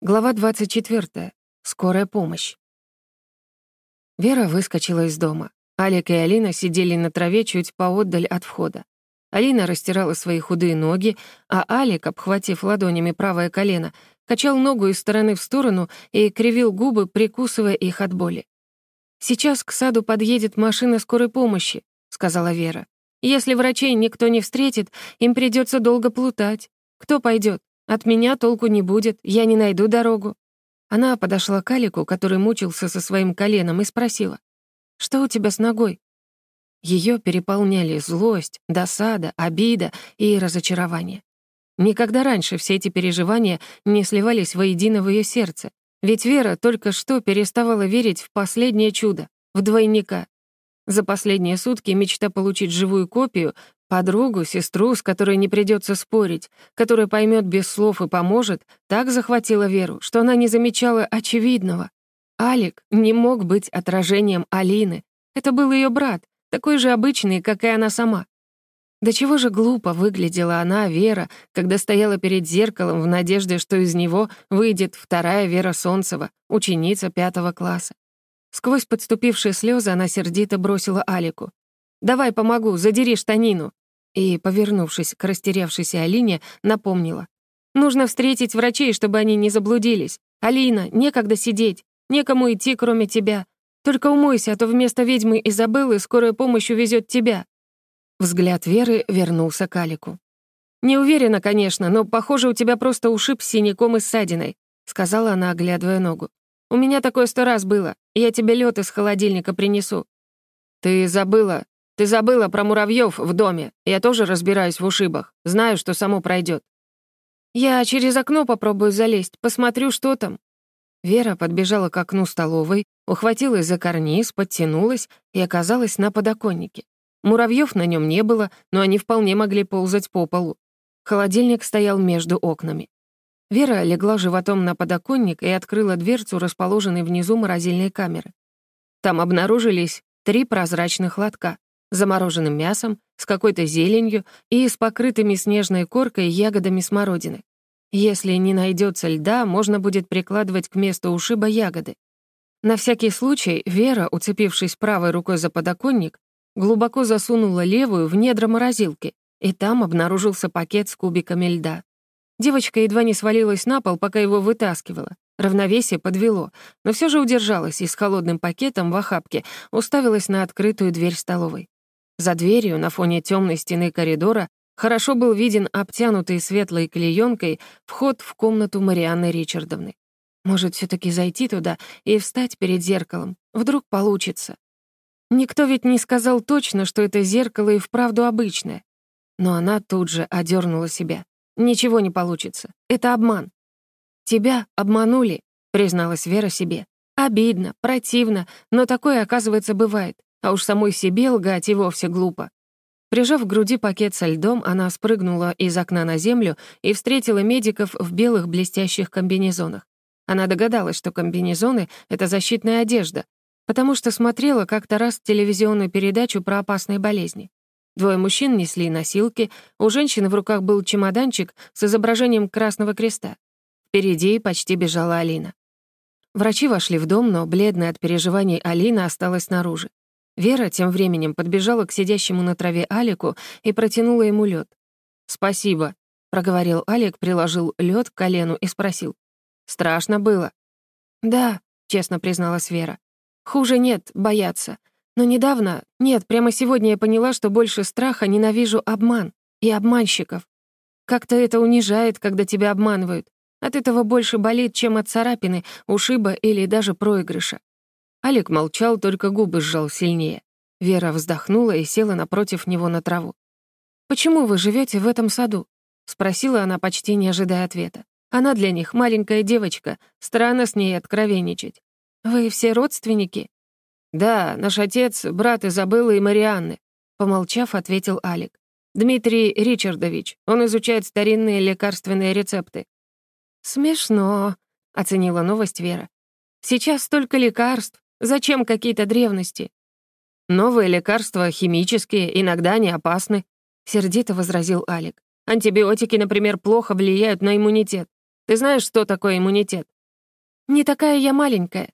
Глава 24. Скорая помощь. Вера выскочила из дома. Алик и Алина сидели на траве чуть поотдаль от входа. Алина растирала свои худые ноги, а Алик, обхватив ладонями правое колено, качал ногу из стороны в сторону и кривил губы, прикусывая их от боли. «Сейчас к саду подъедет машина скорой помощи», — сказала Вера. «Если врачей никто не встретит, им придется долго плутать. Кто пойдет? От меня толку не будет, я не найду дорогу». Она подошла к Алику, который мучился со своим коленом, и спросила, «Что у тебя с ногой?» Ее переполняли злость, досада, обида и разочарование. Никогда раньше все эти переживания не сливались воедино в ее сердце, ведь Вера только что переставала верить в последнее чудо, в двойника. За последние сутки мечта получить живую копию Подругу, сестру, с которой не придется спорить, которая поймет без слов и поможет, так захватила Веру, что она не замечала очевидного. Алик не мог быть отражением Алины. Это был ее брат, такой же обычный, как и она сама. До чего же глупо выглядела она, Вера, когда стояла перед зеркалом в надежде, что из него выйдет вторая Вера Солнцева, ученица пятого класса. Сквозь подступившие слезы она сердито бросила Алику. «Давай помогу, задери штанину» и, повернувшись к растерявшейся Алине, напомнила. «Нужно встретить врачей, чтобы они не заблудились. Алина, некогда сидеть, некому идти, кроме тебя. Только умойся, а то вместо ведьмы Изабеллы скорая помощь увезет тебя». Взгляд Веры вернулся к Алику. «Не уверена, конечно, но, похоже, у тебя просто ушиб с синяком и ссадиной», сказала она, оглядывая ногу. «У меня такое сто раз было. Я тебе лед из холодильника принесу». «Ты забыла, ты забыла про муравьев в доме. Я тоже разбираюсь в ушибах. Знаю, что само пройдет. Я через окно попробую залезть, посмотрю, что там. Вера подбежала к окну столовой, ухватилась за карниз, подтянулась и оказалась на подоконнике. Муравьев на нем не было, но они вполне могли ползать по полу. Холодильник стоял между окнами. Вера легла животом на подоконник и открыла дверцу, расположенной внизу морозильной камеры. Там обнаружились три прозрачных лотка замороженным мясом, с какой-то зеленью и с покрытыми снежной коркой ягодами смородины. Если не найдется льда, можно будет прикладывать к месту ушиба ягоды. На всякий случай Вера, уцепившись правой рукой за подоконник, глубоко засунула левую в недра морозилки, и там обнаружился пакет с кубиками льда. Девочка едва не свалилась на пол, пока его вытаскивала. Равновесие подвело, но все же удержалась и с холодным пакетом в охапке уставилась на открытую дверь столовой. За дверью, на фоне темной стены коридора, хорошо был виден обтянутый светлой клеенкой вход в комнату Марианны Ричардовны. Может, все таки зайти туда и встать перед зеркалом? Вдруг получится. Никто ведь не сказал точно, что это зеркало и вправду обычное. Но она тут же одернула себя. Ничего не получится. Это обман. «Тебя обманули», — призналась Вера себе. «Обидно, противно, но такое, оказывается, бывает. А уж самой себе лгать и вовсе глупо. Прижав к груди пакет со льдом, она спрыгнула из окна на землю и встретила медиков в белых блестящих комбинезонах. Она догадалась, что комбинезоны — это защитная одежда, потому что смотрела как-то раз телевизионную передачу про опасные болезни. Двое мужчин несли носилки, у женщины в руках был чемоданчик с изображением Красного Креста. Впереди почти бежала Алина. Врачи вошли в дом, но бледная от переживаний Алина осталась снаружи. Вера тем временем подбежала к сидящему на траве Алику и протянула ему лед. «Спасибо», — проговорил Алик, приложил лед к колену и спросил. «Страшно было?» «Да», — честно призналась Вера. «Хуже нет, бояться. Но недавно, нет, прямо сегодня я поняла, что больше страха ненавижу обман и обманщиков. Как-то это унижает, когда тебя обманывают. От этого больше болит, чем от царапины, ушиба или даже проигрыша. Алик молчал, только губы сжал сильнее. Вера вздохнула и села напротив него на траву. «Почему вы живете в этом саду?» — спросила она, почти не ожидая ответа. «Она для них маленькая девочка, странно с ней откровенничать. Вы все родственники?» «Да, наш отец, брат Изабеллы и Марианны», — помолчав, ответил Алик. «Дмитрий Ричардович, он изучает старинные лекарственные рецепты». «Смешно», — оценила новость Вера. «Сейчас столько лекарств, Зачем какие-то древности? Новые лекарства, химические, иногда не опасны, сердито возразил Алик. Антибиотики, например, плохо влияют на иммунитет. Ты знаешь, что такое иммунитет?» «Не такая я маленькая».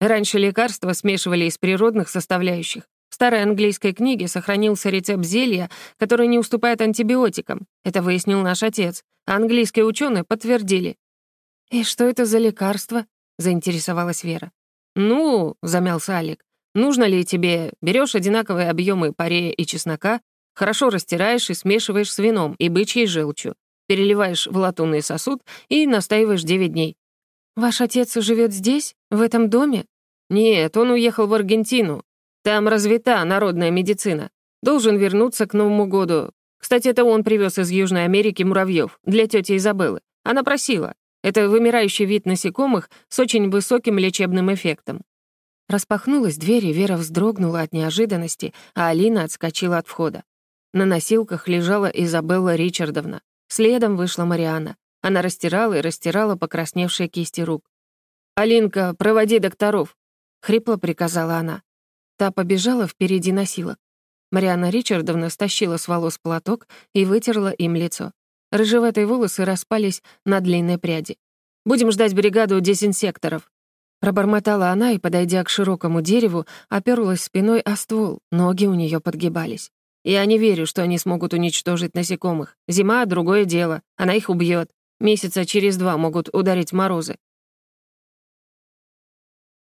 Раньше лекарства смешивали из природных составляющих. В старой английской книге сохранился рецепт зелья, который не уступает антибиотикам. Это выяснил наш отец, а английские ученые подтвердили. «И что это за лекарство?» — заинтересовалась Вера. «Ну», — замялся Алик, «нужно ли тебе, берешь одинаковые объемы парея и чеснока, хорошо растираешь и смешиваешь с вином и бычьей желчью, переливаешь в латунный сосуд и настаиваешь 9 дней». «Ваш отец живет здесь, в этом доме?» «Нет, он уехал в Аргентину. Там развита народная медицина. Должен вернуться к Новому году. Кстати, это он привез из Южной Америки муравьев для тети Изабеллы. Она просила. Это вымирающий вид насекомых с очень высоким лечебным эффектом. Распахнулась дверь, и Вера вздрогнула от неожиданности, а Алина отскочила от входа. На носилках лежала Изабелла Ричардовна. Следом вышла Марианна. Она растирала и растирала покрасневшие кисти рук. «Алинка, проводи докторов», — хрипло приказала она. Та побежала впереди носилок. Марианна Ричардовна стащила с волос платок и вытерла им лицо. Рыжеватые волосы распались на длинной пряди. «Будем ждать бригаду дезинсекторов». Пробормотала она и, подойдя к широкому дереву, оперлась спиной о ствол, ноги у нее подгибались. «Я не верю, что они смогут уничтожить насекомых. Зима — другое дело, она их убьет. Месяца через два могут ударить морозы.